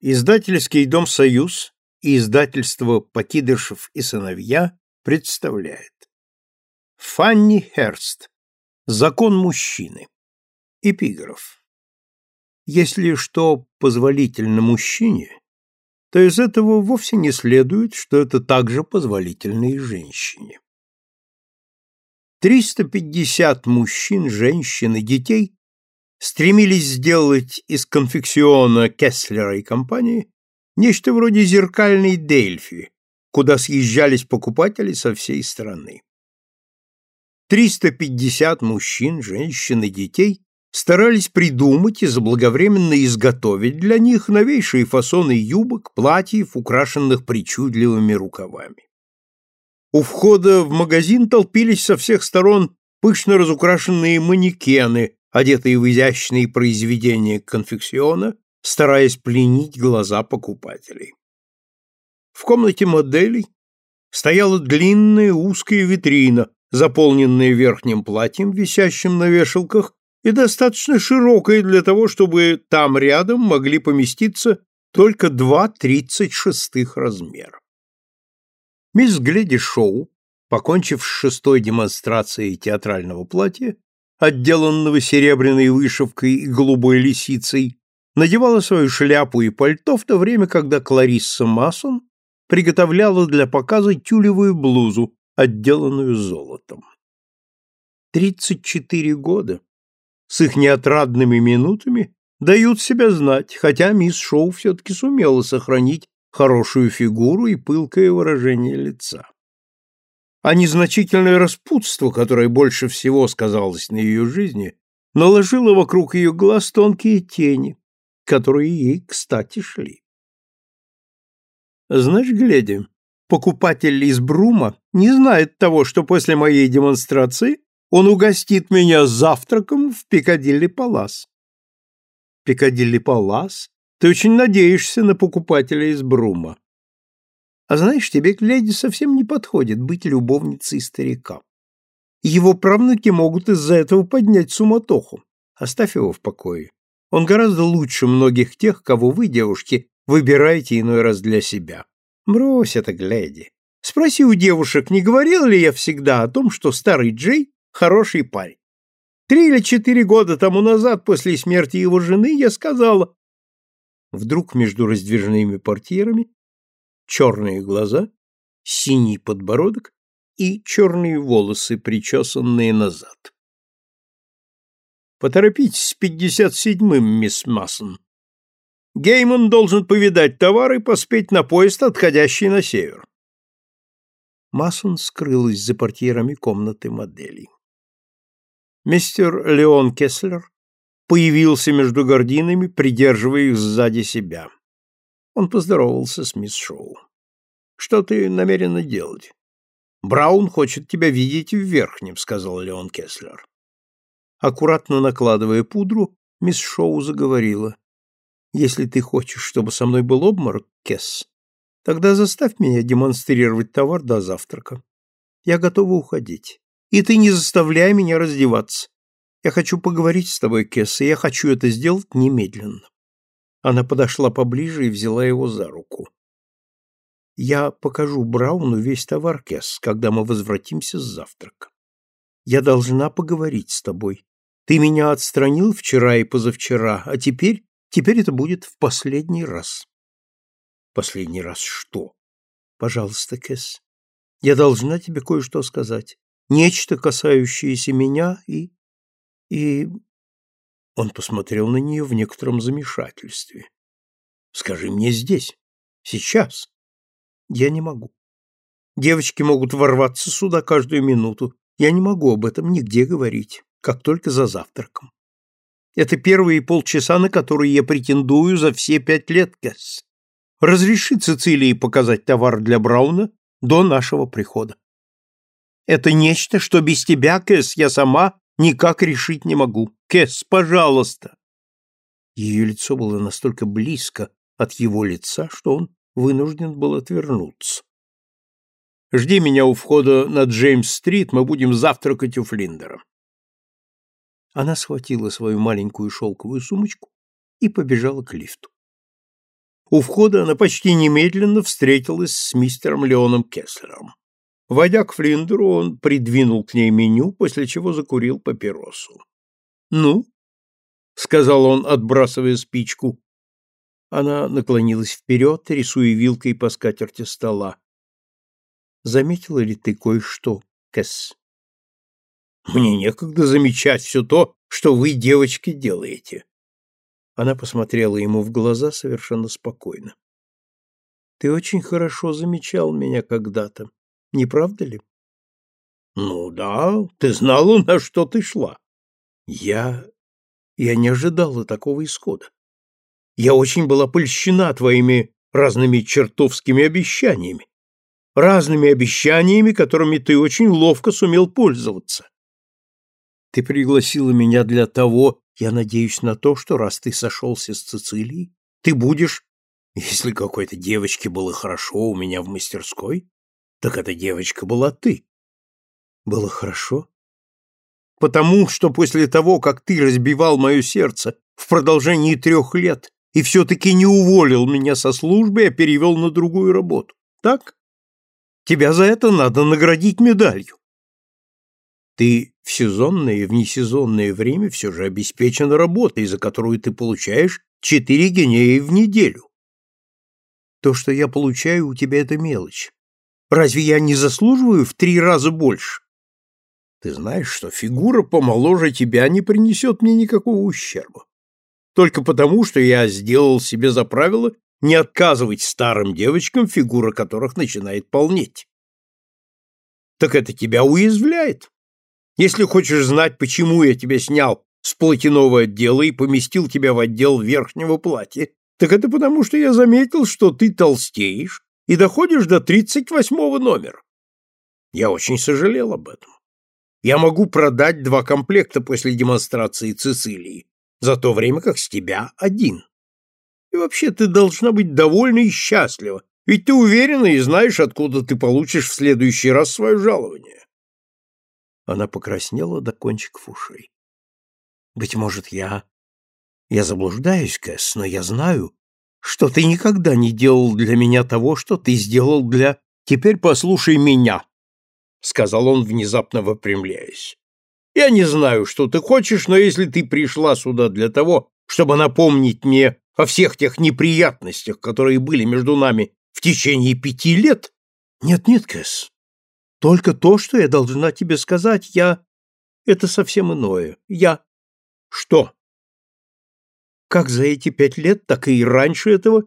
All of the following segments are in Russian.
Издательский дом «Союз» и издательство «Покидышев и сыновья» представляет. Фанни Херст. Закон мужчины Эпиграф. Если что позволительно мужчине, то из этого вовсе не следует, что это также позволительно и женщине. 350 мужчин, женщин и детей стремились сделать из конфекциона Кесслера и компании нечто вроде зеркальной Дельфи, куда съезжались покупатели со всей страны. 350 мужчин, женщин и детей старались придумать и заблаговременно изготовить для них новейшие фасоны юбок, платьев, украшенных причудливыми рукавами. У входа в магазин толпились со всех сторон пышно разукрашенные манекены, одетые в изящные произведения конфекциона, стараясь пленить глаза покупателей. В комнате моделей стояла длинная узкая витрина, заполненная верхним платьем, висящим на вешалках, и достаточно широкая для того, чтобы там рядом могли поместиться только два тридцать шестых размера. Мисс Гледи Шоу, покончив с шестой демонстрацией театрального платья, отделанного серебряной вышивкой и голубой лисицей, надевала свою шляпу и пальто в то время, когда Кларисса Масон приготовляла для показа тюлевую блузу, отделанную золотом. Тридцать четыре года с их неотрадными минутами дают себя знать, хотя мисс Шоу все-таки сумела сохранить хорошую фигуру и пылкое выражение лица а незначительное распутство, которое больше всего сказалось на ее жизни, наложило вокруг ее глаз тонкие тени, которые ей, кстати, шли. Знаешь, глядя, покупатель из Брума не знает того, что после моей демонстрации он угостит меня завтраком в Пикадилли Палас. Пикадилли Палас? Ты очень надеешься на покупателя из Брума. А знаешь, тебе, глядя, совсем не подходит быть любовницей старика. Его правнуки могут из-за этого поднять суматоху. Оставь его в покое. Он гораздо лучше многих тех, кого вы, девушки, выбираете иной раз для себя. Брось это, гляди. Спроси у девушек, не говорил ли я всегда о том, что старый Джей — хороший парень. Три или четыре года тому назад, после смерти его жены, я сказала... Вдруг между раздвижными портьерами черные глаза, синий подбородок и черные волосы, причесанные назад. Поторопитесь с пятьдесят седьмым, мисс Массон. Гейман должен повидать товар и поспеть на поезд, отходящий на север. Массон скрылась за портьерами комнаты моделей. Мистер Леон Кеслер появился между гординами, придерживая их сзади себя. Он поздоровался с мисс Шоу. «Что ты намерена делать?» «Браун хочет тебя видеть в верхнем», — сказал Леон Кеслер. Аккуратно накладывая пудру, мисс Шоу заговорила. «Если ты хочешь, чтобы со мной был обморок, Кесс, тогда заставь меня демонстрировать товар до завтрака. Я готова уходить. И ты не заставляй меня раздеваться. Я хочу поговорить с тобой, Кесс, и я хочу это сделать немедленно. Она подошла поближе и взяла его за руку. «Я покажу Брауну весь товар, Кесс, когда мы возвратимся с завтрака. Я должна поговорить с тобой. Ты меня отстранил вчера и позавчера, а теперь, теперь это будет в последний раз». «Последний раз что?» «Пожалуйста, Кесс, я должна тебе кое-что сказать. Нечто, касающееся меня и... и он посмотрел на нее в некотором замешательстве. «Скажи мне здесь, сейчас». «Я не могу. Девочки могут ворваться сюда каждую минуту. Я не могу об этом нигде говорить, как только за завтраком. Это первые полчаса, на которые я претендую за все пять лет, Кэс. Разреши Цицилии показать товар для Брауна до нашего прихода. Это нечто, что без тебя, Кэс, я сама никак решить не могу. Кэс, пожалуйста!» Ее лицо было настолько близко от его лица, что он вынужден был отвернуться. «Жди меня у входа на Джеймс-стрит, мы будем завтракать у Флиндера». Она схватила свою маленькую шелковую сумочку и побежала к лифту. У входа она почти немедленно встретилась с мистером Леоном Кеслером. Войдя к Флиндеру, он придвинул к ней меню, после чего закурил папиросу. «Ну?» — сказал он, отбрасывая спичку. Она наклонилась вперед, рисуя вилкой по скатерти стола. «Заметила ли ты кое-что, Кэс?» «Мне некогда замечать все то, что вы, девочки, делаете». Она посмотрела ему в глаза совершенно спокойно. «Ты очень хорошо замечал меня когда-то, не правда ли?» «Ну да, ты знала, на что ты шла». «Я... я не ожидала такого исхода. Я очень была польщена твоими разными чертовскими обещаниями. Разными обещаниями, которыми ты очень ловко сумел пользоваться. Ты пригласила меня для того, я надеюсь на то, что раз ты сошелся с Цицилией, ты будешь, если какой-то девочке было хорошо у меня в мастерской, так эта девочка была ты. Было хорошо? Потому что после того, как ты разбивал мое сердце в продолжении трех лет, и все-таки не уволил меня со службы, а перевел на другую работу. Так? Тебя за это надо наградить медалью. Ты в сезонное и внесезонное время все же обеспечен работой, за которую ты получаешь четыре гинеи в неделю. То, что я получаю у тебя, это мелочь. Разве я не заслуживаю в три раза больше? Ты знаешь, что фигура помоложе тебя не принесет мне никакого ущерба только потому, что я сделал себе за правило не отказывать старым девочкам, фигура которых начинает полнеть. Так это тебя уязвляет. Если хочешь знать, почему я тебя снял с платяного отдела и поместил тебя в отдел верхнего платья, так это потому, что я заметил, что ты толстеешь и доходишь до тридцать восьмого номера. Я очень сожалел об этом. Я могу продать два комплекта после демонстрации Цицилии, за то время как с тебя один. И вообще ты должна быть довольна и счастлива, ведь ты уверена и знаешь, откуда ты получишь в следующий раз свое жалование. Она покраснела до кончиков ушей. Быть может, я... Я заблуждаюсь, Кэс, но я знаю, что ты никогда не делал для меня того, что ты сделал для... Теперь послушай меня, — сказал он, внезапно выпрямляясь. Я не знаю, что ты хочешь, но если ты пришла сюда для того, чтобы напомнить мне о всех тех неприятностях, которые были между нами в течение пяти лет... Нет-нет, Кэс, только то, что я должна тебе сказать, я... Это совсем иное. Я... Что? Как за эти пять лет, так и раньше этого,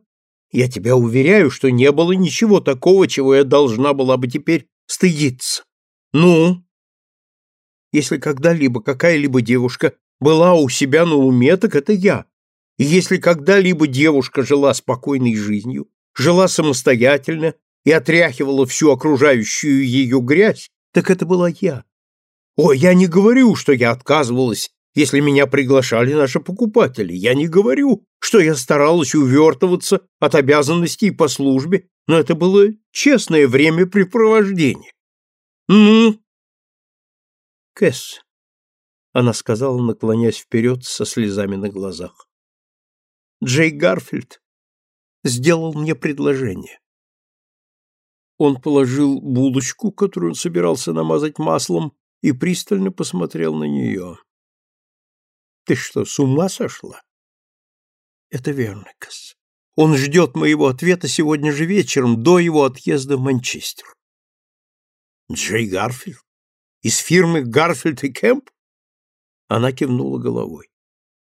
я тебя уверяю, что не было ничего такого, чего я должна была бы теперь стыдиться. Ну, если когда-либо какая-либо девушка была у себя на уме, так это я. И если когда-либо девушка жила спокойной жизнью, жила самостоятельно и отряхивала всю окружающую ее грязь, так это была я. О, я не говорю, что я отказывалась, если меня приглашали наши покупатели. Я не говорю, что я старалась увертываться от обязанностей по службе, но это было честное времяпрепровождение. Ну, Кэс, она сказала, наклоняясь вперед со слезами на глазах. Джей Гарфилд сделал мне предложение. Он положил булочку, которую он собирался намазать маслом, и пристально посмотрел на нее. Ты что, с ума сошла? Это верно, Кэс. Он ждет моего ответа сегодня же вечером, до его отъезда в Манчестер. Джей Гарфилд? Из фирмы Гарфилд и Кэмп? Она кивнула головой.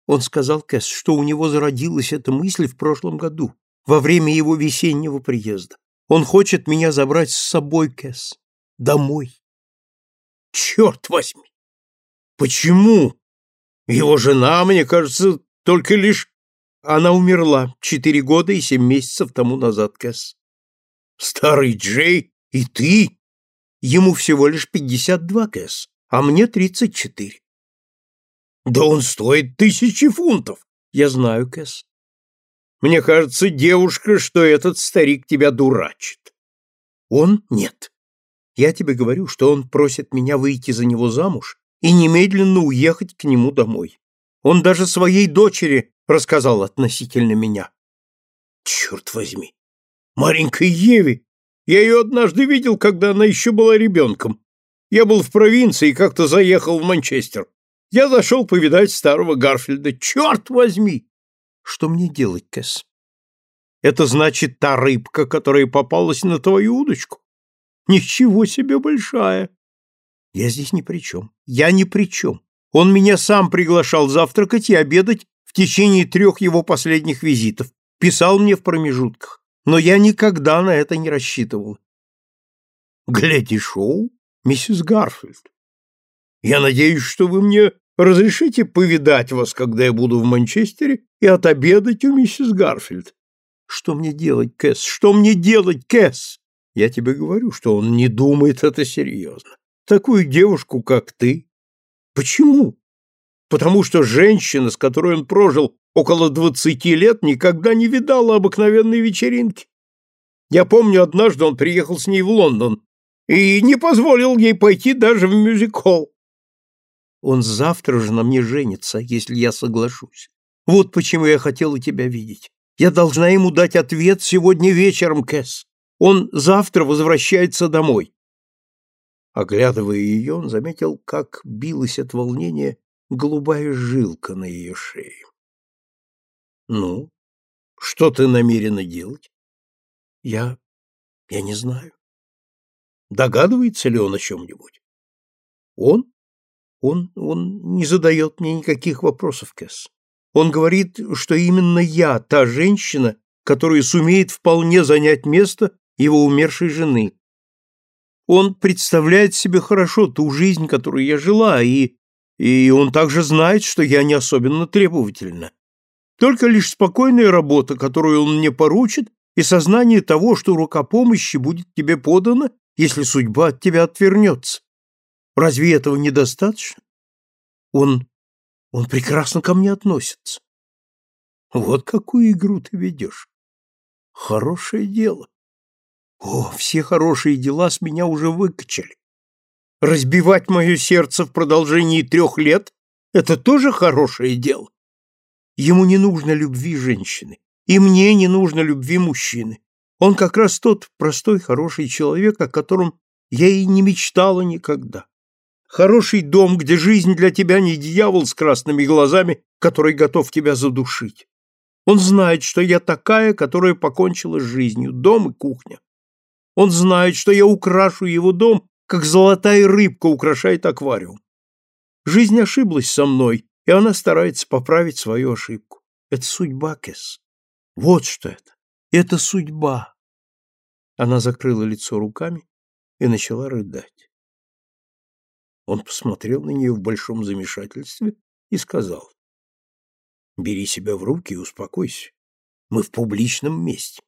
Он сказал Кэс, что у него зародилась эта мысль в прошлом году, во время его весеннего приезда. Он хочет меня забрать с собой, Кэс, домой. Черт возьми! Почему? Его жена, мне кажется, только лишь... Она умерла четыре года и семь месяцев тому назад, Кэс. Старый Джей и ты Ему всего лишь пятьдесят два кэс, а мне тридцать четыре. Да он стоит тысячи фунтов. Я знаю, Кэс. Мне кажется, девушка, что этот старик тебя дурачит. Он нет. Я тебе говорю, что он просит меня выйти за него замуж и немедленно уехать к нему домой. Он даже своей дочери рассказал относительно меня. Черт возьми! Маленькой Еве! Я ее однажды видел, когда она еще была ребенком. Я был в провинции и как-то заехал в Манчестер. Я зашел повидать старого Гарфилда. Черт возьми! Что мне делать, Кэс? Это значит та рыбка, которая попалась на твою удочку? Ничего себе большая! Я здесь ни при чем. Я ни при чем. Он меня сам приглашал завтракать и обедать в течение трех его последних визитов. Писал мне в промежутках. Но я никогда на это не рассчитывал. Глядя шоу, миссис Гарфилд. Я надеюсь, что вы мне разрешите повидать вас, когда я буду в Манчестере, и отобедать у миссис Гарфилд. Что мне делать, Кэс? Что мне делать, Кэс? Я тебе говорю, что он не думает это серьезно. Такую девушку, как ты. Почему? Потому что женщина, с которой он прожил около двадцати лет, никогда не видала обыкновенной вечеринки. Я помню, однажды он приехал с ней в Лондон и не позволил ей пойти даже в мюзик-холл. Он завтра же на мне женится, если я соглашусь. Вот почему я хотела тебя видеть. Я должна ему дать ответ сегодня вечером, Кэс. Он завтра возвращается домой. Оглядывая ее, он заметил, как билась от волнения голубая жилка на ее шее. «Ну, что ты намерена делать?» «Я... я не знаю». «Догадывается ли он о чем-нибудь?» «Он? Он... он не задает мне никаких вопросов, Кэс. Он говорит, что именно я та женщина, которая сумеет вполне занять место его умершей жены, он представляет себе хорошо ту жизнь, которую я жила, и... и он также знает, что я не особенно требовательна. Только лишь спокойная работа, которую он мне поручит, и сознание того, что рука помощи будет тебе подана, если судьба от тебя отвернется. Разве этого недостаточно? Он... он прекрасно ко мне относится. Вот какую игру ты ведешь. Хорошее дело. О, все хорошие дела с меня уже выкачали. Разбивать мое сердце в продолжении трех лет — это тоже хорошее дело. Ему не нужно любви женщины, и мне не нужно любви мужчины. Он как раз тот простой, хороший человек, о котором я и не мечтала никогда. Хороший дом, где жизнь для тебя не дьявол с красными глазами, который готов тебя задушить. Он знает, что я такая, которая покончила с жизнью, дом и кухня. Он знает, что я украшу его дом, как золотая рыбка украшает аквариум. Жизнь ошиблась со мной, и она старается поправить свою ошибку. Это судьба, Кэс. Вот что это. Это судьба. Она закрыла лицо руками и начала рыдать. Он посмотрел на нее в большом замешательстве и сказал. «Бери себя в руки и успокойся. Мы в публичном месте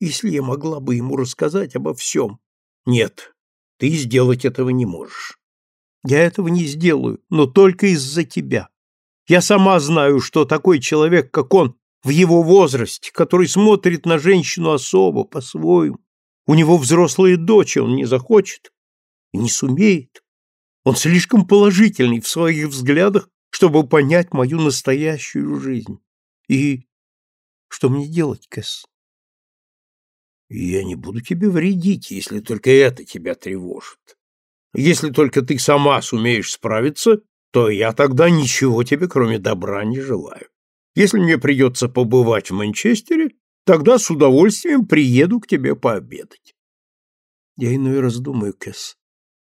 если я могла бы ему рассказать обо всем. Нет, ты сделать этого не можешь. Я этого не сделаю, но только из-за тебя. Я сама знаю, что такой человек, как он, в его возрасте, который смотрит на женщину особо, по-своему. У него взрослая дочь, он не захочет и не сумеет. Он слишком положительный в своих взглядах, чтобы понять мою настоящую жизнь. И что мне делать, Кэс? Я не буду тебе вредить, если только это тебя тревожит. Если только ты сама сумеешь справиться, то я тогда ничего тебе, кроме добра, не желаю. Если мне придется побывать в Манчестере, тогда с удовольствием приеду к тебе пообедать. Я иной раз думаю, Кэс,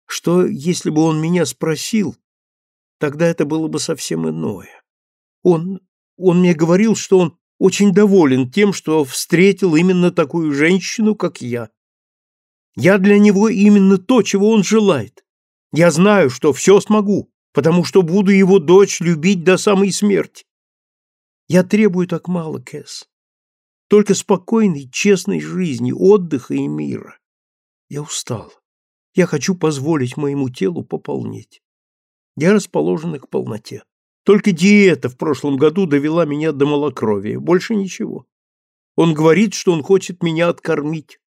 что если бы он меня спросил, тогда это было бы совсем иное. Он, он мне говорил, что он очень доволен тем, что встретил именно такую женщину, как я. Я для него именно то, чего он желает. Я знаю, что все смогу, потому что буду его дочь любить до самой смерти. Я требую так мало, Кэс. Только спокойной, честной жизни, отдыха и мира. Я устал. Я хочу позволить моему телу пополнеть. Я расположен к полноте. Только диета в прошлом году довела меня до малокровия, больше ничего. Он говорит, что он хочет меня откормить.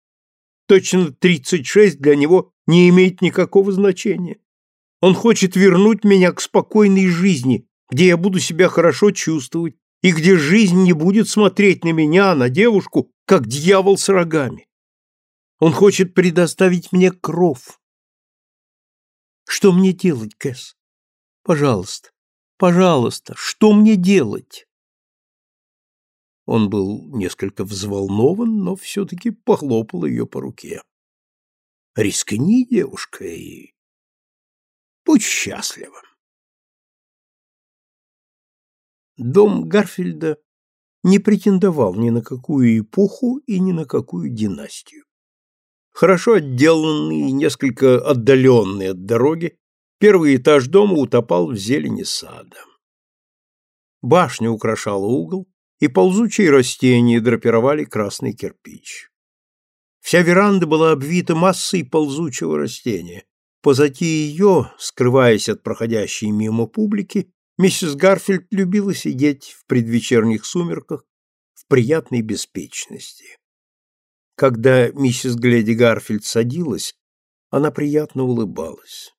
Точно 36 для него не имеет никакого значения. Он хочет вернуть меня к спокойной жизни, где я буду себя хорошо чувствовать и где жизнь не будет смотреть на меня, на девушку, как дьявол с рогами. Он хочет предоставить мне кров. Что мне делать, Кэс? Пожалуйста, пожалуйста, что мне делать? Он был несколько взволнован, но все-таки похлопал ее по руке. Рискни, девушка, и будь счастлива. Дом Гарфильда не претендовал ни на какую эпоху и ни на какую династию. Хорошо отделанный и несколько отдаленный от дороги, первый этаж дома утопал в зелени сада. Башня украшала угол, и ползучие растения драпировали красный кирпич. Вся веранда была обвита массой ползучего растения. Позади ее, скрываясь от проходящей мимо публики, миссис Гарфилд любила сидеть в предвечерних сумерках в приятной беспечности. Когда миссис Гледи Гарфилд садилась, она приятно улыбалась.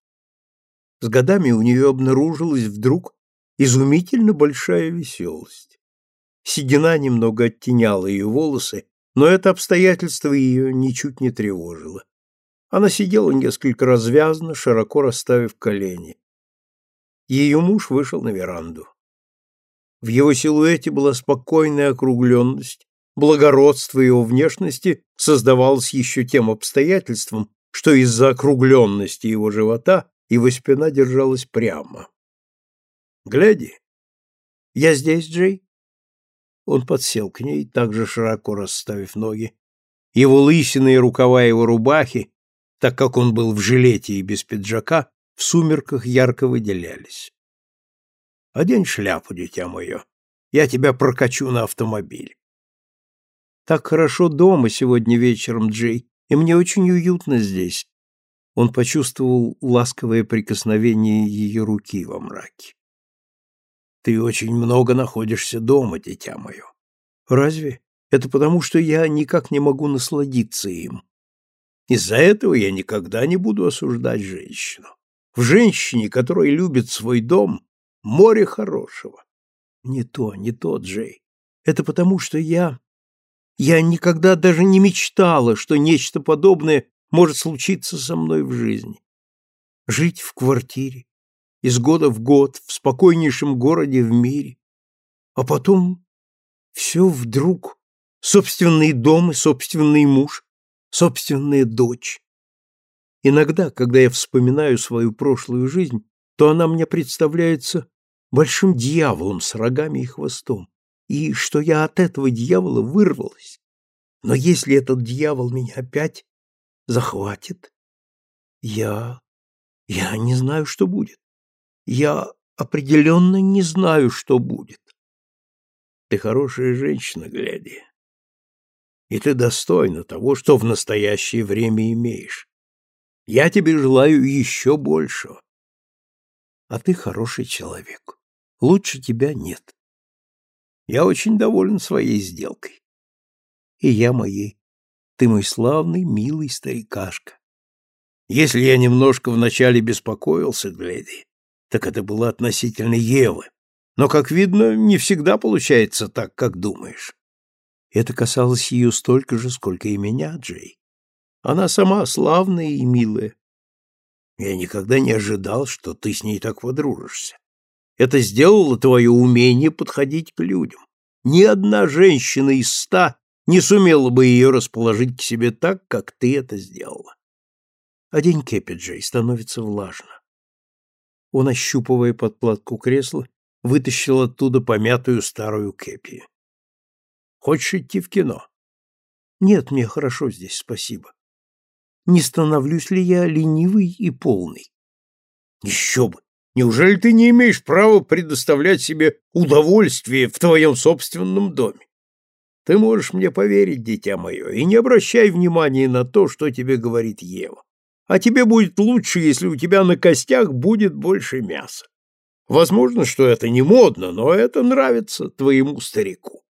С годами у нее обнаружилась вдруг изумительно большая веселость. Седина немного оттеняла ее волосы, но это обстоятельство ее ничуть не тревожило. Она сидела несколько развязно, широко расставив колени. Ее муж вышел на веранду. В его силуэте была спокойная округленность, благородство его внешности создавалось еще тем обстоятельством, что из-за округленности его живота его спина держалась прямо. «Гляди!» «Я здесь, Джей?» Он подсел к ней, также широко расставив ноги. Его лысины и рукава его рубахи, так как он был в жилете и без пиджака, в сумерках ярко выделялись. «Одень шляпу, дитя мое. Я тебя прокачу на автомобиль». «Так хорошо дома сегодня вечером, Джей, и мне очень уютно здесь». Он почувствовал ласковое прикосновение ее руки во мраке. Ты очень много находишься дома, дитя мое. Разве? Это потому, что я никак не могу насладиться им. Из-за этого я никогда не буду осуждать женщину. В женщине, которая любит свой дом, море хорошего. Не то, не то, Джей. Это потому, что я... Я никогда даже не мечтала, что нечто подобное может случиться со мной в жизни. Жить в квартире, из года в год в спокойнейшем городе в мире. А потом все вдруг собственный дом и собственный муж, собственная дочь. Иногда, когда я вспоминаю свою прошлую жизнь, то она мне представляется большим дьяволом с рогами и хвостом, и что я от этого дьявола вырвалась. Но если этот дьявол меня опять захватит, я... я не знаю, что будет. Я определенно не знаю, что будет. Ты хорошая женщина, Гледи. И ты достойна того, что в настоящее время имеешь. Я тебе желаю еще большего. А ты хороший человек. Лучше тебя нет. Я очень доволен своей сделкой. И я моей. Ты мой славный, милый старикашка. Если я немножко вначале беспокоился, Гледи, так это было относительно Евы. Но, как видно, не всегда получается так, как думаешь. Это касалось ее столько же, сколько и меня, Джей. Она сама славная и милая. Я никогда не ожидал, что ты с ней так подружишься. Это сделало твое умение подходить к людям. Ни одна женщина из ста не сумела бы ее расположить к себе так, как ты это сделала. А день кепи, Джей, становится влажно. Он, ощупывая подкладку кресла, вытащил оттуда помятую старую кепи. «Хочешь идти в кино?» «Нет, мне хорошо здесь, спасибо. Не становлюсь ли я ленивый и полный?» «Еще бы! Неужели ты не имеешь права предоставлять себе удовольствие в твоем собственном доме? Ты можешь мне поверить, дитя мое, и не обращай внимания на то, что тебе говорит Ева а тебе будет лучше, если у тебя на костях будет больше мяса. Возможно, что это не модно, но это нравится твоему старику.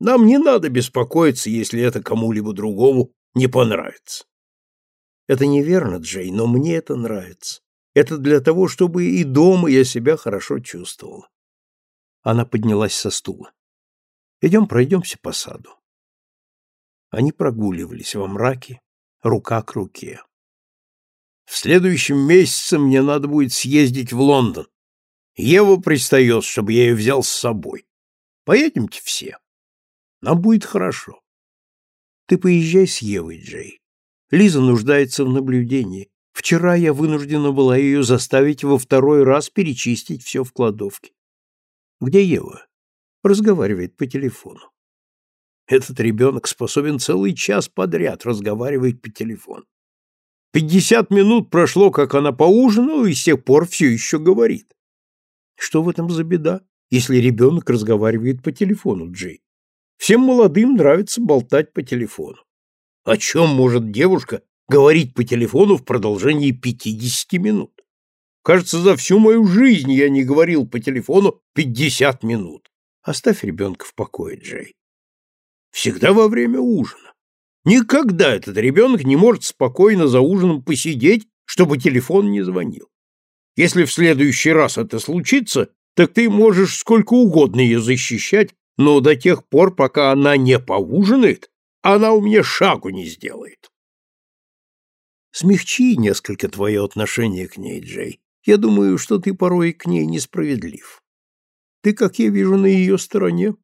Нам не надо беспокоиться, если это кому-либо другому не понравится. Это неверно, Джей, но мне это нравится. Это для того, чтобы и дома я себя хорошо чувствовал. Она поднялась со стула. Идем пройдемся по саду. Они прогуливались во мраке, рука к руке. В следующем месяце мне надо будет съездить в Лондон. Ева пристает, чтобы я ее взял с собой. Поедемте все. Нам будет хорошо. Ты поезжай с Евой, Джей. Лиза нуждается в наблюдении. Вчера я вынуждена была ее заставить во второй раз перечистить все в кладовке. Где Ева? Разговаривает по телефону. Этот ребенок способен целый час подряд разговаривать по телефону. Пятьдесят минут прошло, как она поужинала, и с тех пор все еще говорит. Что в этом за беда, если ребенок разговаривает по телефону, Джей? Всем молодым нравится болтать по телефону. О чем может девушка говорить по телефону в продолжении пятидесяти минут? Кажется, за всю мою жизнь я не говорил по телефону пятьдесят минут. Оставь ребенка в покое, Джей. Всегда во время ужина. Никогда этот ребенок не может спокойно за ужином посидеть, чтобы телефон не звонил. Если в следующий раз это случится, так ты можешь сколько угодно ее защищать, но до тех пор, пока она не поужинает, она у меня шагу не сделает. Смягчи несколько твое отношение к ней, Джей. Я думаю, что ты порой к ней несправедлив. Ты, как я вижу, на ее стороне,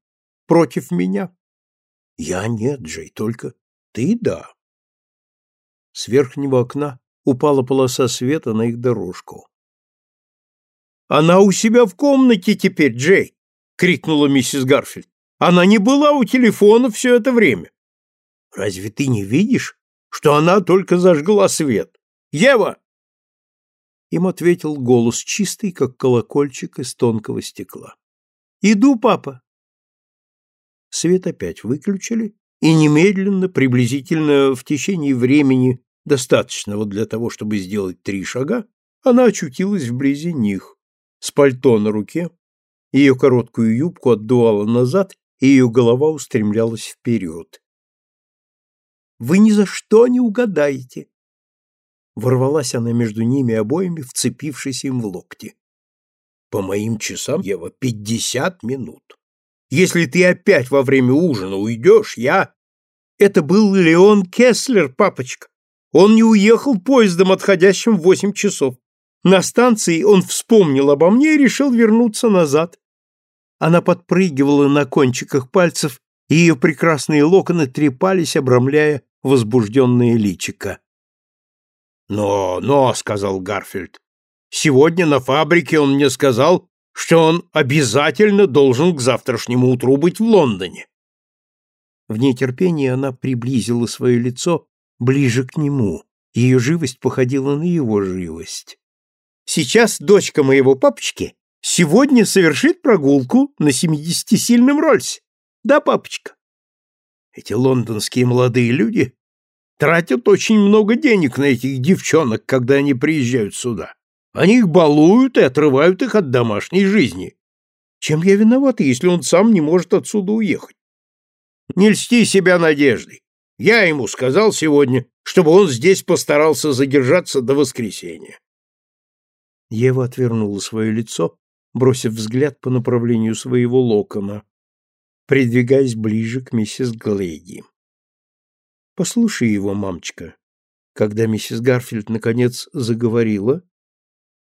против меня. Я нет, Джей, только ты да. С верхнего окна упала полоса света на их дорожку. Она у себя в комнате теперь, Джей крикнула миссис Гарфилд. Она не была у телефона все это время. Разве ты не видишь, что она только зажгла свет? Ева! Им ответил голос чистый, как колокольчик из тонкого стекла. Иду, папа. Свет опять выключили, и немедленно, приблизительно в течение времени, достаточного для того, чтобы сделать три шага, она очутилась вблизи них, с пальто на руке, ее короткую юбку отдувало назад, и ее голова устремлялась вперед. «Вы ни за что не угадаете!» Ворвалась она между ними обоими, вцепившись им в локти. «По моим часам, Ева, пятьдесят минут. Если ты опять во время ужина уйдешь, я...» «Это был Леон Кеслер, папочка. Он не уехал поездом, отходящим в восемь часов. На станции он вспомнил обо мне и решил вернуться назад. Она подпрыгивала на кончиках пальцев, и ее прекрасные локоны трепались, обрамляя возбужденное личико. «Но, но», — сказал Гарфильд, — «сегодня на фабрике он мне сказал, что он обязательно должен к завтрашнему утру быть в Лондоне». В нетерпении она приблизила свое лицо ближе к нему. Ее живость походила на его живость. «Сейчас дочка моего папочки сегодня совершит прогулку на семидесятисильном Рольсе. Да, папочка? Эти лондонские молодые люди тратят очень много денег на этих девчонок, когда они приезжают сюда. Они их балуют и отрывают их от домашней жизни. Чем я виноват, если он сам не может отсюда уехать? Не льсти себя надеждой. Я ему сказал сегодня, чтобы он здесь постарался задержаться до воскресенья. Ева отвернула свое лицо бросив взгляд по направлению своего локона, придвигаясь ближе к миссис Глэйди. «Послушай его, мамочка». Когда миссис Гарфилд наконец заговорила,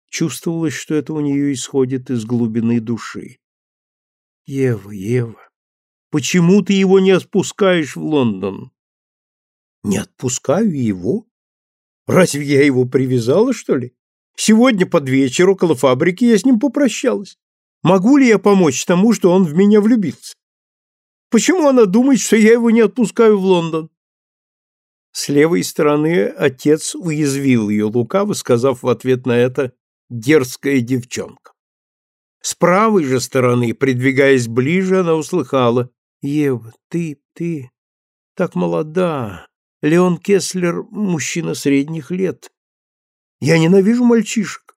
чувствовалось, что это у нее исходит из глубины души. «Ева, Ева, почему ты его не отпускаешь в Лондон?» «Не отпускаю его? Разве я его привязала, что ли? Сегодня под вечер около фабрики я с ним попрощалась. Могу ли я помочь тому, что он в меня влюбился? Почему она думает, что я его не отпускаю в Лондон? С левой стороны отец уязвил ее лукаво, сказав в ответ на это «дерзкая девчонка». С правой же стороны, придвигаясь ближе, она услыхала «Ева, ты, ты, так молода. Леон Кеслер – мужчина средних лет. Я ненавижу мальчишек.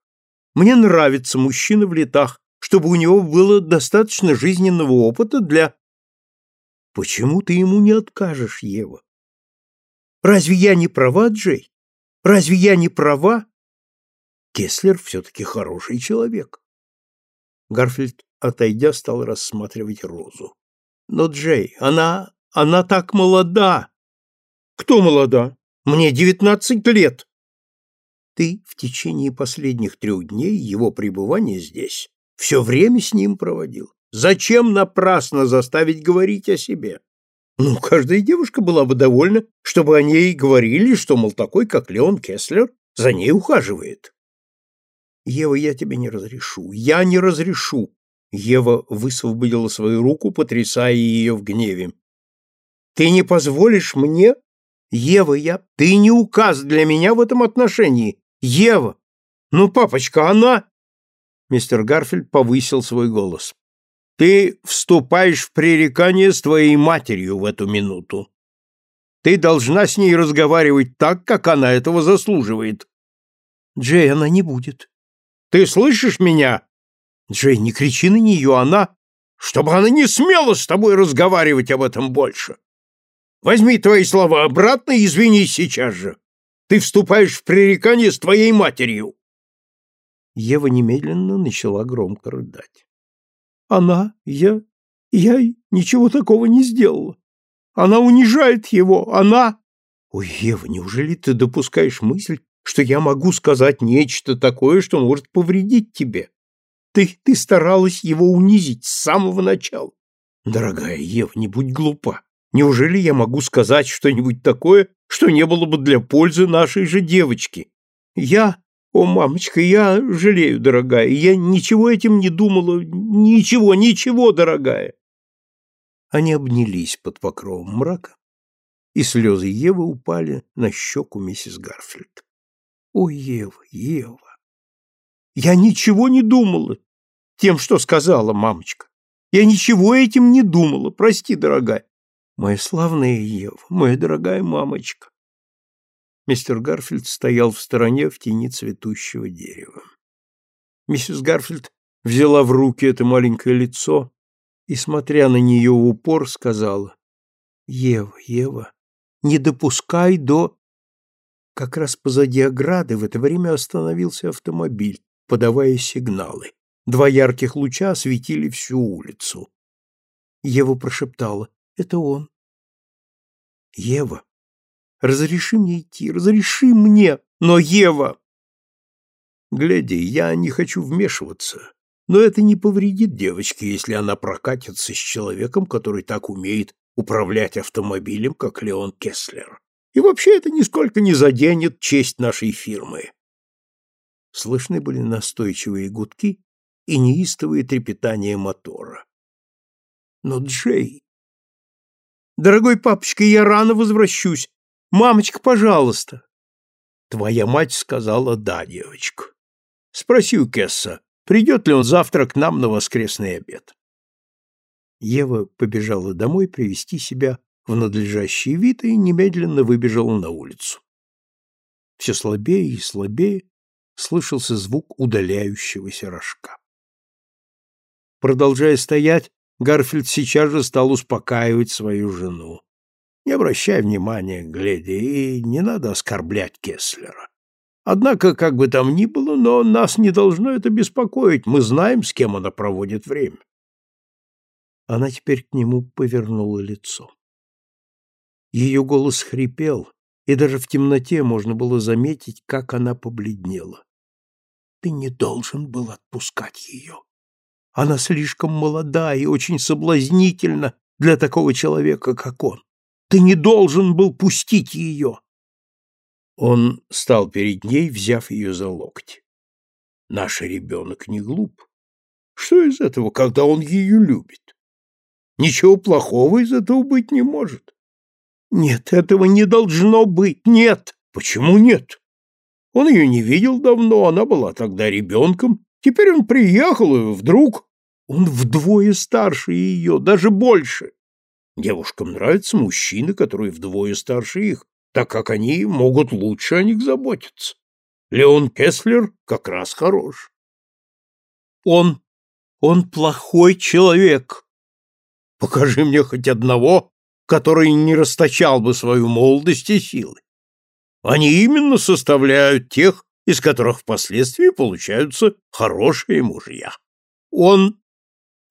Мне нравится мужчина в летах, чтобы у него было достаточно жизненного опыта для... Почему ты ему не откажешь, Ева? Разве я не права, Джей? Разве я не права? Кеслер все-таки хороший человек. Гарфельд отойдя, стал рассматривать Розу. Но, Джей, она... она так молода. Кто молода? Мне девятнадцать лет. Ты в течение последних трех дней его пребывания здесь все время с ним проводил. Зачем напрасно заставить говорить о себе? Ну, каждая девушка была бы довольна, чтобы о ней говорили, что, мол, такой, как Леон Кеслер, за ней ухаживает. Ева, я тебе не разрешу. Я не разрешу. Ева высвободила свою руку, потрясая ее в гневе. Ты не позволишь мне? Ева, я... Ты не указ для меня в этом отношении. Ева! Ну, папочка, она... Мистер Гарфилд повысил свой голос. Ты вступаешь в пререкание с твоей матерью в эту минуту. Ты должна с ней разговаривать так, как она этого заслуживает. Джей, она не будет. Ты слышишь меня? Джей, не кричи на нее, она... Чтобы она не смела с тобой разговаривать об этом больше. Возьми твои слова обратно и извинись сейчас же. Ты вступаешь в пререкание с твоей матерью. Ева немедленно начала громко рыдать. Она, я, я ничего такого не сделала. Она унижает его, она... Ой, Ева, неужели ты допускаешь мысль, что я могу сказать нечто такое, что может повредить тебе? Ты, ты старалась его унизить с самого начала. Дорогая Ева, не будь глупа. Неужели я могу сказать что-нибудь такое, что не было бы для пользы нашей же девочки? Я, о, мамочка, я жалею, дорогая, я ничего этим не думала, ничего, ничего, дорогая. Они обнялись под покровом мрака, и слезы Евы упали на щеку миссис Гарфилд. О, Ева, Ева! Я ничего не думала тем, что сказала мамочка. Я ничего этим не думала, прости, дорогая. Моя славная Ева, моя дорогая мамочка. Мистер Гарфилд стоял в стороне в тени цветущего дерева. Миссис Гарфилд взяла в руки это маленькое лицо и, смотря на нее в упор, сказала, «Ева, Ева, не допускай до...» Как раз позади ограды в это время остановился автомобиль, подавая сигналы. Два ярких луча осветили всю улицу. Ева прошептала, «Это он». «Ева, Разреши мне идти, разреши мне, но Ева... Гляди, я не хочу вмешиваться, но это не повредит девочке, если она прокатится с человеком, который так умеет управлять автомобилем, как Леон Кеслер. И вообще это нисколько не заденет честь нашей фирмы. Слышны были настойчивые гудки и неистовые трепетания мотора. Но Джей... Дорогой папочка, я рано возвращусь. Мамочка, пожалуйста. Твоя мать сказала «да, девочка». Спроси у Кесса, придет ли он завтра к нам на воскресный обед. Ева побежала домой привести себя в надлежащий вид и немедленно выбежала на улицу. Все слабее и слабее слышался звук удаляющегося рожка. Продолжая стоять, Гарфилд сейчас же стал успокаивать свою жену. Не обращай внимания, глядя, и не надо оскорблять Кеслера. Однако, как бы там ни было, но нас не должно это беспокоить. Мы знаем, с кем она проводит время. Она теперь к нему повернула лицо. Ее голос хрипел, и даже в темноте можно было заметить, как она побледнела. Ты не должен был отпускать ее. Она слишком молода и очень соблазнительна для такого человека, как он. Ты не должен был пустить ее. Он стал перед ней, взяв ее за локоть. Наш ребенок не глуп. Что из этого, когда он ее любит? Ничего плохого из этого быть не может. Нет, этого не должно быть. Нет. Почему нет? Он ее не видел давно, она была тогда ребенком. Теперь он приехал, и вдруг он вдвое старше ее, даже больше. Девушкам нравятся мужчины, которые вдвое старше их, так как они могут лучше о них заботиться. Леон Кеслер как раз хорош. Он... он плохой человек. Покажи мне хоть одного, который не расточал бы свою молодость и силы. Они именно составляют тех, из которых впоследствии получаются хорошие мужья. Он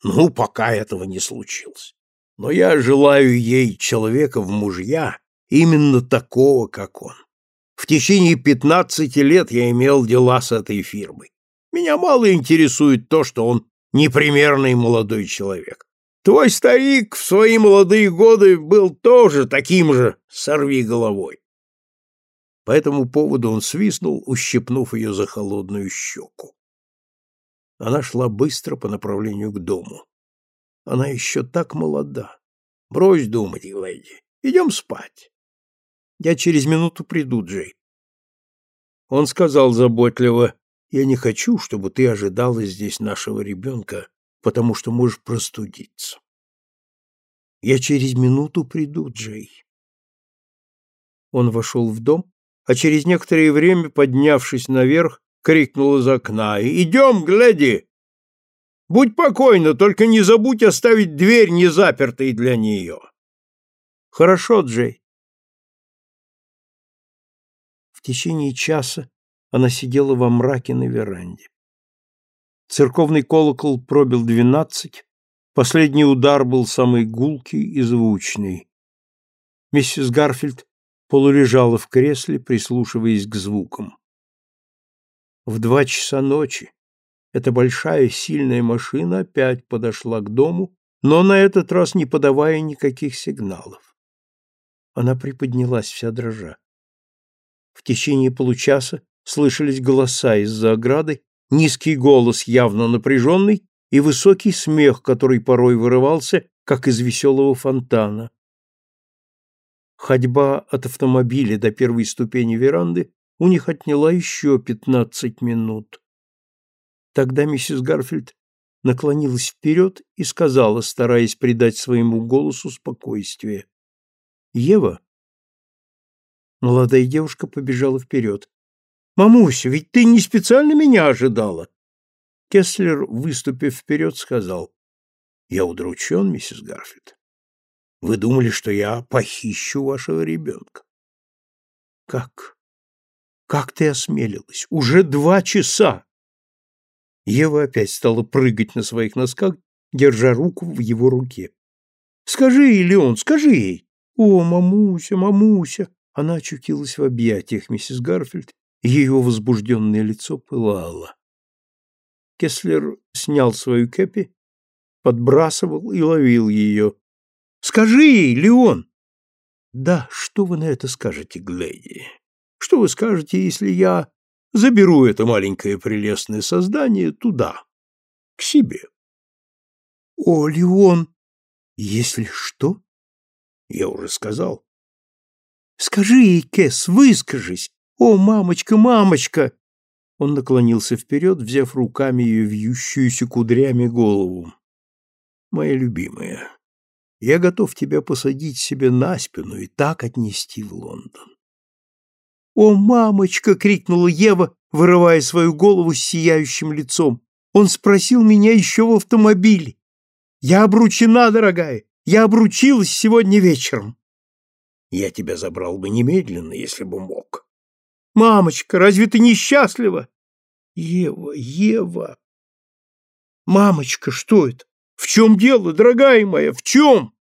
Ну, пока этого не случилось. Но я желаю ей человека в мужья, именно такого, как он. В течение пятнадцати лет я имел дела с этой фирмой. Меня мало интересует то, что он непримерный молодой человек. Твой старик в свои молодые годы был тоже таким же сорви головой. По этому поводу он свистнул, ущипнув ее за холодную щеку. Она шла быстро по направлению к дому. Она еще так молода. Брось думать, Глэдди. Идем спать. Я через минуту приду, Джей. Он сказал заботливо, я не хочу, чтобы ты ожидала здесь нашего ребенка, потому что можешь простудиться. Я через минуту приду, Джей. Он вошел в дом, а через некоторое время, поднявшись наверх, крикнул из окна. «Идем, гляди! Будь покойна, только не забудь оставить дверь незапертой для нее!» «Хорошо, Джей». В течение часа она сидела во мраке на веранде. Церковный колокол пробил двенадцать, последний удар был самый гулкий и звучный. Миссис Гарфилд полулежала в кресле, прислушиваясь к звукам. В два часа ночи эта большая сильная машина опять подошла к дому, но на этот раз не подавая никаких сигналов. Она приподнялась вся дрожа. В течение получаса слышались голоса из-за ограды, низкий голос, явно напряженный, и высокий смех, который порой вырывался, как из веселого фонтана. Ходьба от автомобиля до первой ступени веранды у них отняла еще пятнадцать минут. Тогда миссис Гарфилд наклонилась вперед и сказала, стараясь придать своему голосу спокойствие. «Ева?» Молодая девушка побежала вперед. «Мамуся, ведь ты не специально меня ожидала!» Кеслер, выступив вперед, сказал, «Я удручен, миссис Гарфилд. Вы думали, что я похищу вашего ребенка?» «Как? Как ты осмелилась? Уже два часа!» Ева опять стала прыгать на своих носках, держа руку в его руке. «Скажи ей, Леон, скажи ей!» «О, мамуся, мамуся!» Она очутилась в объятиях миссис Гарфилд ее возбужденное лицо пылало. Кеслер снял свою кепи, подбрасывал и ловил ее. «Скажи ей, Леон!» «Да, что вы на это скажете, Глэди? Что вы скажете, если я заберу это маленькое прелестное создание туда, к себе?» «О, Леон! Если что?» «Я уже сказал». «Скажи ей, Кэс, выскажись! «О, мамочка, мамочка!» Он наклонился вперед, взяв руками ее вьющуюся кудрями голову. «Моя любимая, я готов тебя посадить себе на спину и так отнести в Лондон». «О, мамочка!» — крикнула Ева, вырывая свою голову с сияющим лицом. «Он спросил меня еще в автомобиле. Я обручена, дорогая, я обручилась сегодня вечером». «Я тебя забрал бы немедленно, если бы мог», Мамочка, разве ты несчастлива? Ева, Ева. Мамочка, что это? В чем дело, дорогая моя, в чем?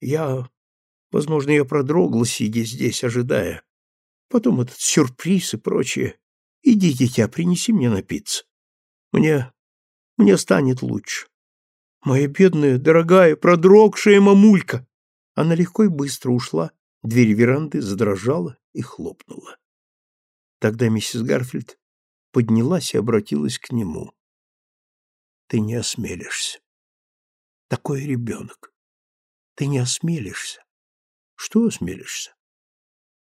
Я, возможно, я продрогла, сидя здесь, ожидая. Потом этот сюрприз и прочее. Иди, дитя, принеси мне напиться. Мне, мне станет лучше. Моя бедная, дорогая, продрогшая мамулька. Она легко и быстро ушла, дверь веранды задрожала и хлопнула. Тогда миссис Гарфилд поднялась и обратилась к нему. Ты не осмелишься. Такой ребенок. Ты не осмелишься. Что осмелишься?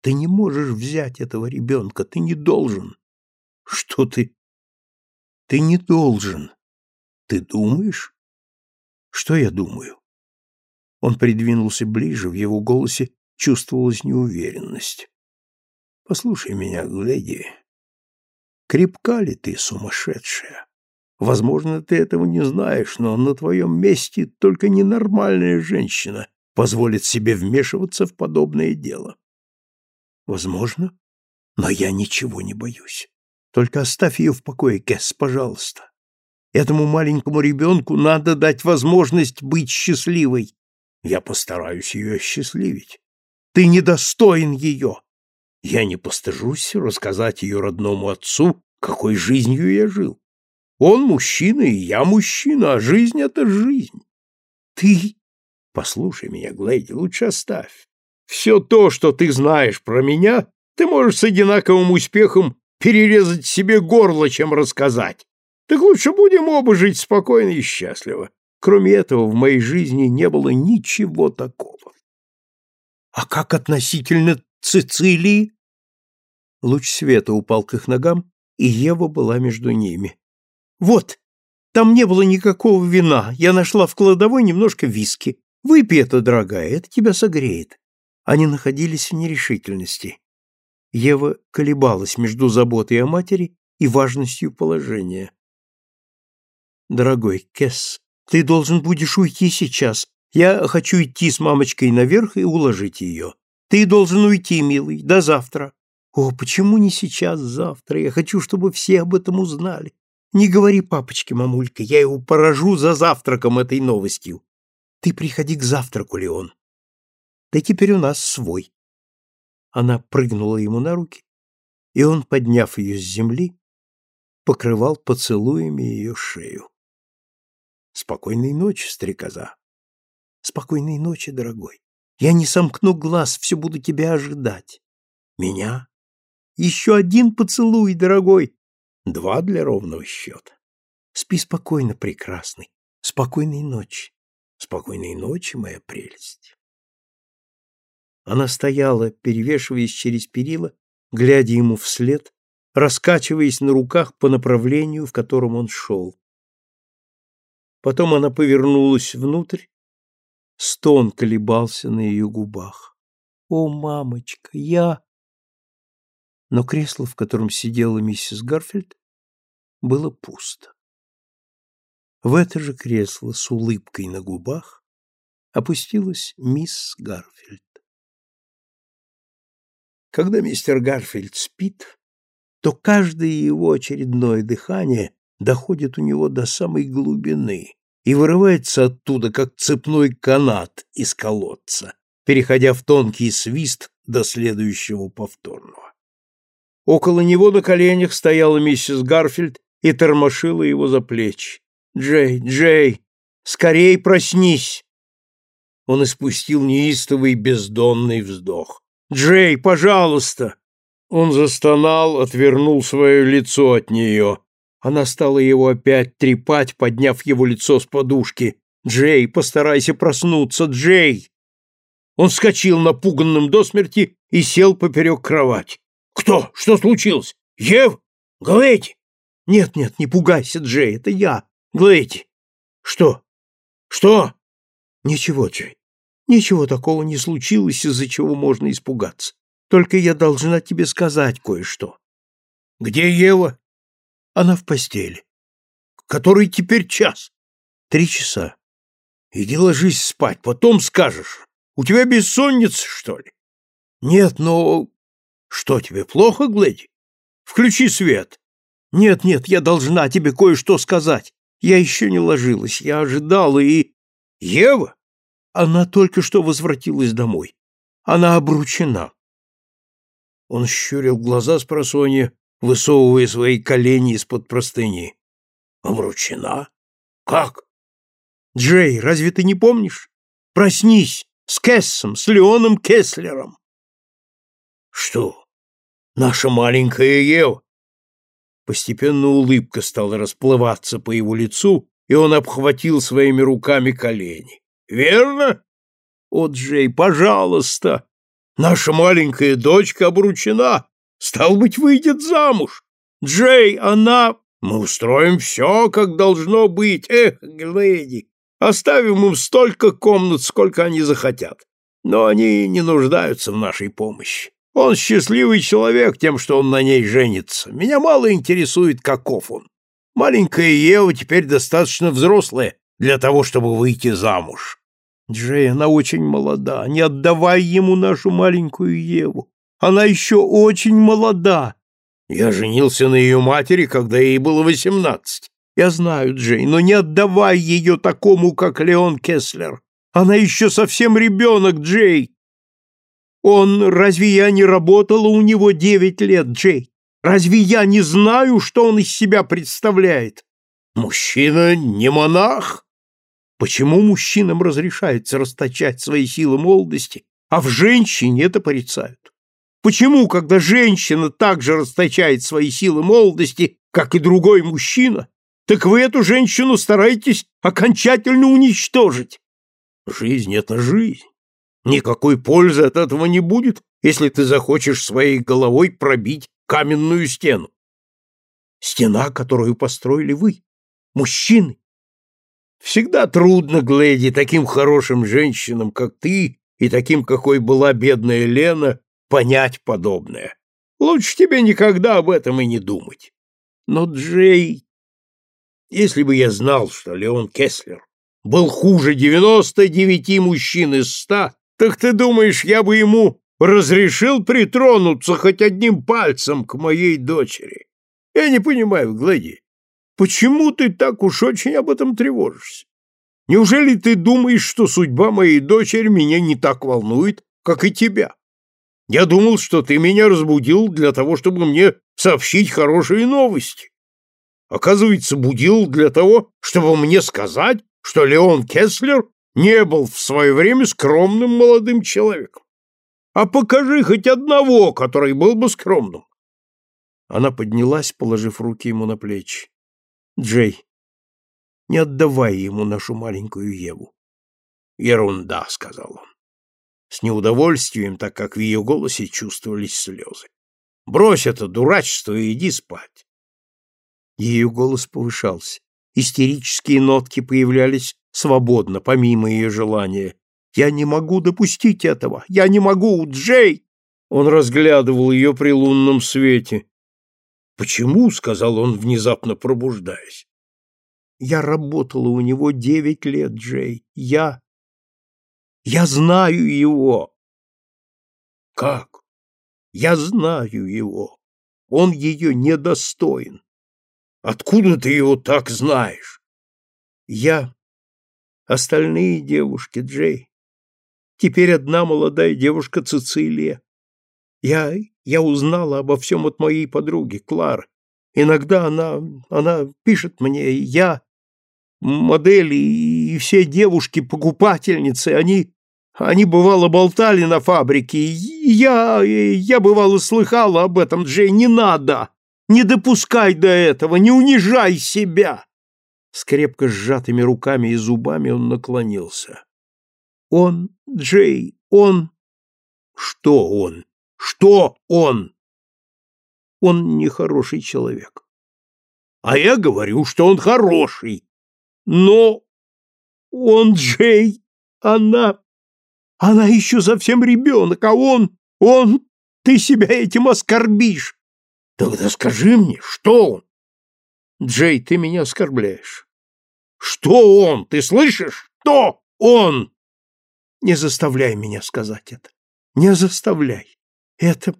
Ты не можешь взять этого ребенка, ты не должен. Что ты? Ты не должен. Ты думаешь? Что я думаю? Он придвинулся ближе, в его голосе чувствовалась неуверенность. Послушай меня, Гледи. Крепка ли ты, сумасшедшая? Возможно, ты этого не знаешь, но на твоем месте только ненормальная женщина позволит себе вмешиваться в подобное дело. Возможно, но я ничего не боюсь. Только оставь ее в покое, Кэс, пожалуйста. Этому маленькому ребенку надо дать возможность быть счастливой. Я постараюсь ее осчастливить. Ты недостоин ее. Я не постыжусь рассказать ее родному отцу, какой жизнью я жил. Он мужчина, и я мужчина, а жизнь — это жизнь. Ты... Послушай меня, Глэйди, лучше оставь. Все то, что ты знаешь про меня, ты можешь с одинаковым успехом перерезать себе горло, чем рассказать. Так лучше будем оба жить спокойно и счастливо. Кроме этого, в моей жизни не было ничего такого. А как относительно Цицилии? Луч света упал к их ногам, и Ева была между ними. Вот, там не было никакого вина. Я нашла в кладовой немножко виски. Выпей это, дорогая, это тебя согреет. Они находились в нерешительности. Ева колебалась между заботой о матери и важностью положения. «Дорогой Кесс, ты должен будешь уйти сейчас. Я хочу идти с мамочкой наверх и уложить ее. Ты должен уйти, милый, до завтра». «О, почему не сейчас, завтра? Я хочу, чтобы все об этом узнали. Не говори папочке, мамулька, я его поражу за завтраком этой новостью. Ты приходи к завтраку, Леон. Ты теперь у нас свой. Она прыгнула ему на руки, и он, подняв ее с земли, покрывал поцелуями ее шею. Спокойной ночи, стрекоза. Спокойной ночи, дорогой. Я не сомкну глаз, все буду тебя ожидать. Меня? Еще один поцелуй, дорогой. Два для ровного счета. Спи спокойно, прекрасный. Спокойной ночи. Спокойной ночи, моя прелесть. Она стояла, перевешиваясь через перила, глядя ему вслед, раскачиваясь на руках по направлению, в котором он шел. Потом она повернулась внутрь, стон колебался на ее губах. «О, мамочка, я...» но кресло, в котором сидела миссис Гарфилд, было пусто. В это же кресло с улыбкой на губах опустилась мисс Гарфилд. Когда мистер Гарфилд спит, то каждое его очередное дыхание доходит у него до самой глубины и вырывается оттуда, как цепной канат из колодца, переходя в тонкий свист до следующего повторного. Около него на коленях стояла миссис Гарфилд и тормошила его за плечи. «Джей, Джей, скорей проснись!» Он испустил неистовый бездонный вздох. «Джей, пожалуйста!» Он застонал, отвернул свое лицо от нее. Она стала его опять трепать, подняв его лицо с подушки. «Джей, постарайся проснуться, Джей!» Он вскочил напуганным до смерти и сел поперек кровати. Кто? Что случилось? Ев? Глэдди? Нет, нет, не пугайся, Джей, это я, Глэдди. Что? Что? Ничего, Джей. Ничего такого не случилось, из-за чего можно испугаться. Только я должна тебе сказать кое-что. Где Ева? Она в постели. Который теперь час? Три часа. Иди ложись спать, потом скажешь. У тебя бессонница, что ли? Нет, но что тебе плохо, Глэдди? Включи свет. Нет, нет, я должна тебе кое-что сказать. Я еще не ложилась, я ожидала и... Ева? Она только что возвратилась домой. Она обручена. Он щурил глаза с просонья, высовывая свои колени из-под простыни. Обручена? Как? Джей, разве ты не помнишь? Проснись! С Кессом, с Леоном Кеслером. Что? Наша маленькая Ева. Постепенно улыбка стала расплываться по его лицу, и он обхватил своими руками колени. Верно? О, Джей, пожалуйста. Наша маленькая дочка обручена. Стал быть, выйдет замуж. Джей, она... Мы устроим все, как должно быть. Эх, Глэди, оставим им столько комнат, сколько они захотят. Но они не нуждаются в нашей помощи. Он счастливый человек тем, что он на ней женится. Меня мало интересует, каков он. Маленькая Ева теперь достаточно взрослая для того, чтобы выйти замуж. Джей, она очень молода. Не отдавай ему нашу маленькую Еву. Она еще очень молода. Я женился на ее матери, когда ей было восемнадцать. Я знаю, Джей, но не отдавай ее такому, как Леон Кеслер. Она еще совсем ребенок, Джей. Он... Разве я не работала у него девять лет, Джей? Разве я не знаю, что он из себя представляет? Мужчина не монах. Почему мужчинам разрешается расточать свои силы молодости, а в женщине это порицают? Почему, когда женщина также расточает свои силы молодости, как и другой мужчина, так вы эту женщину стараетесь окончательно уничтожить? Жизнь — это жизнь. Никакой пользы от этого не будет, если ты захочешь своей головой пробить каменную стену. Стена, которую построили вы, мужчины. Всегда трудно, Глэди, таким хорошим женщинам, как ты, и таким, какой была бедная Лена, понять подобное. Лучше тебе никогда об этом и не думать. Но, Джей, если бы я знал, что Леон Кеслер был хуже девяносто девяти мужчин из ста, так ты думаешь, я бы ему разрешил притронуться хоть одним пальцем к моей дочери? Я не понимаю, Глади, почему ты так уж очень об этом тревожишься? Неужели ты думаешь, что судьба моей дочери меня не так волнует, как и тебя? Я думал, что ты меня разбудил для того, чтобы мне сообщить хорошие новости. Оказывается, будил для того, чтобы мне сказать, что Леон Кеслер не был в свое время скромным молодым человеком. А покажи хоть одного, который был бы скромным. Она поднялась, положив руки ему на плечи. Джей, не отдавай ему нашу маленькую Еву. Ерунда, сказал он. С неудовольствием, так как в ее голосе чувствовались слезы. Брось это дурачество и иди спать. Ее голос повышался. Истерические нотки появлялись свободно, помимо ее желания. «Я не могу допустить этого! Я не могу, Джей!» Он разглядывал ее при лунном свете. «Почему?» — сказал он, внезапно пробуждаясь. «Я работала у него девять лет, Джей. Я... Я знаю его!» «Как? Я знаю его. Он ее недостоин. Откуда ты его так знаешь? Я. Остальные девушки, Джей. Теперь одна молодая девушка Цицилия. Я... я узнала обо всем от моей подруги, Клары. Иногда она... она пишет мне, я... Модели и все девушки-покупательницы, они... Они, бывало, болтали на фабрике. Я... я, бывало, слыхала об этом, Джей, не надо. Не допускай до этого, не унижай себя!» С крепко сжатыми руками и зубами он наклонился. «Он, Джей, он...» «Что он? Что он?» «Он нехороший человек». «А я говорю, что он хороший. Но он, Джей, она... Она еще совсем ребенок, а он... Он... Ты себя этим оскорбишь. Тогда скажи мне, что он? Джей, ты меня оскорбляешь. Что он? Ты слышишь? Что он? Не заставляй меня сказать это. Не заставляй. Это...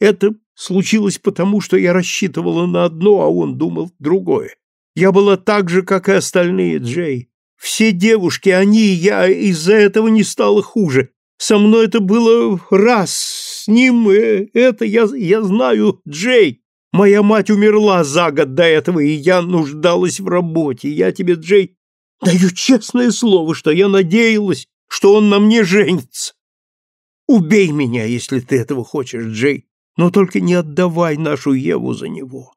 Это случилось потому, что я рассчитывала на одно, а он думал другое. Я была так же, как и остальные, Джей. Все девушки, они и я, из-за этого не стало хуже. Со мной это было раз, ним э, это я, я знаю, Джей. Моя мать умерла за год до этого, и я нуждалась в работе. Я тебе, Джей, даю честное слово, что я надеялась, что он на мне женится. Убей меня, если ты этого хочешь, Джей, но только не отдавай нашу Еву за него.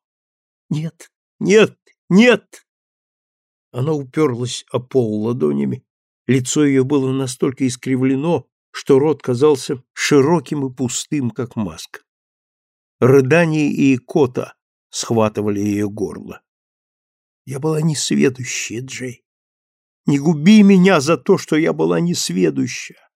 Нет, нет, нет. Она уперлась о пол ладонями. Лицо ее было настолько искривлено, что рот казался широким и пустым, как маска. Рыдание и икота схватывали ее горло. Я была несведущая, Джей. Не губи меня за то, что я была несведущая.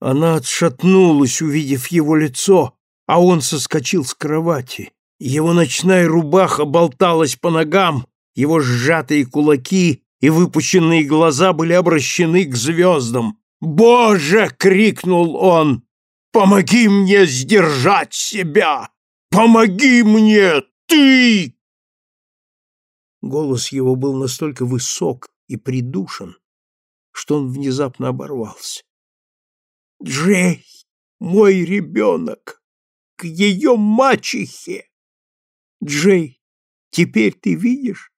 Она отшатнулась, увидев его лицо, а он соскочил с кровати. Его ночная рубаха болталась по ногам, его сжатые кулаки и выпущенные глаза были обращены к звездам. «Боже!» — крикнул он. «Помоги мне сдержать себя! Помоги мне, ты!» Голос его был настолько высок и придушен, что он внезапно оборвался. «Джей, мой ребенок, к ее мачехе! Джей, теперь ты видишь?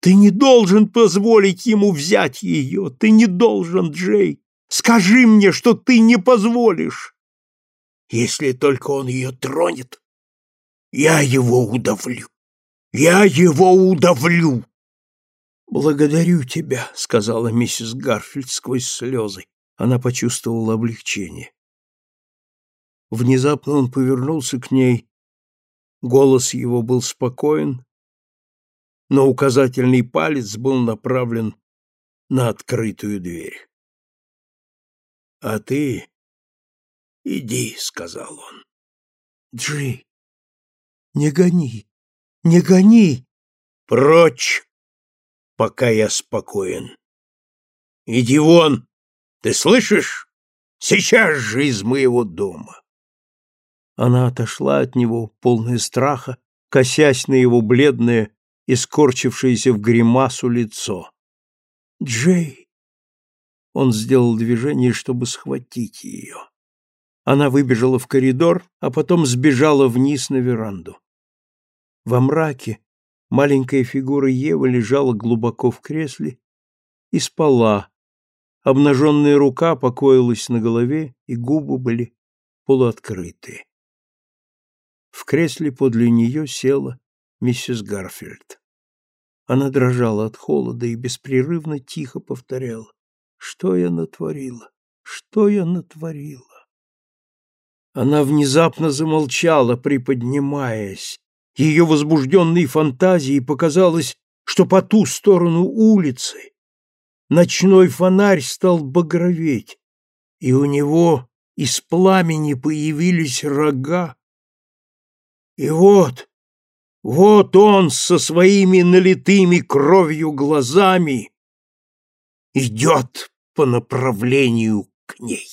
Ты не должен позволить ему взять ее, ты не должен, Джей. Скажи мне, что ты не позволишь. Если только он ее тронет, я его удавлю. Я его удавлю. Благодарю тебя, сказала миссис Гарфилд сквозь слезы. Она почувствовала облегчение. Внезапно он повернулся к ней. Голос его был спокоен, но указательный палец был направлен на открытую дверь. «А ты иди», — сказал он. «Джи, не гони, не гони!» «Прочь, пока я спокоен. Иди вон, ты слышишь? Сейчас же из моего дома!» Она отошла от него, полная страха, косясь на его бледное и скорчившееся в гримасу лицо. «Джей!» Он сделал движение, чтобы схватить ее. Она выбежала в коридор, а потом сбежала вниз на веранду. Во мраке маленькая фигура Евы лежала глубоко в кресле и спала. Обнаженная рука покоилась на голове, и губы были полуоткрытые. В кресле подле нее села миссис Гарфилд. Она дрожала от холода и беспрерывно тихо повторяла что я натворила? Что я натворила? Она внезапно замолчала, приподнимаясь. Ее возбужденной фантазии показалось, что по ту сторону улицы ночной фонарь стал багроветь, и у него из пламени появились рога. И вот, вот он со своими налитыми кровью глазами идет по направлению к ней.